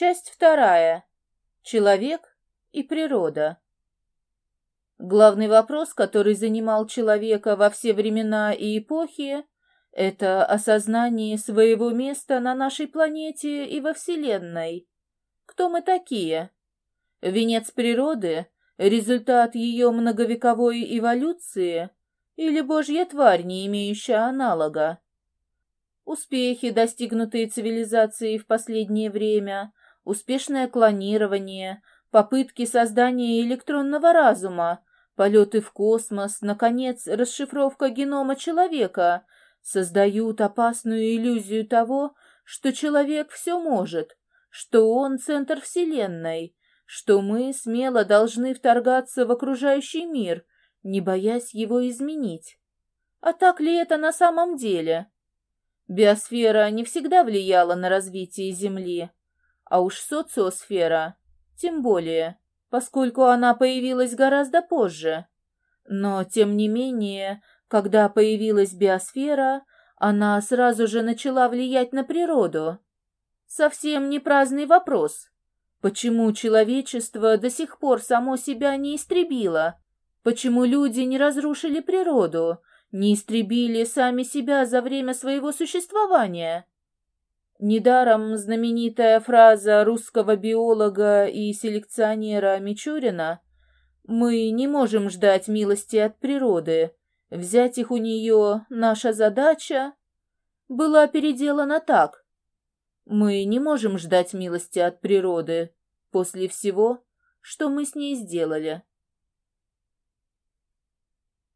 Часть вторая. Человек и природа. Главный вопрос, который занимал человека во все времена и эпохи, это осознание своего места на нашей планете и во Вселенной. Кто мы такие? Венец природы, результат ее многовековой эволюции или божья тварь, не имеющая аналога? Успехи, достигнутые цивилизацией в последнее время, успешное клонирование, попытки создания электронного разума, полеты в космос, наконец, расшифровка генома человека создают опасную иллюзию того, что человек все может, что он центр Вселенной, что мы смело должны вторгаться в окружающий мир, не боясь его изменить. А так ли это на самом деле? Биосфера не всегда влияла на развитие Земли, а уж социосфера тем более, поскольку она появилась гораздо позже. Но, тем не менее, когда появилась биосфера, она сразу же начала влиять на природу. Совсем не праздный вопрос. Почему человечество до сих пор само себя не истребило? Почему люди не разрушили природу, не истребили сами себя за время своего существования? Недаром знаменитая фраза русского биолога и селекционера Мичурина «Мы не можем ждать милости от природы, взять их у нее наша задача» была переделана так. «Мы не можем ждать милости от природы после всего, что мы с ней сделали».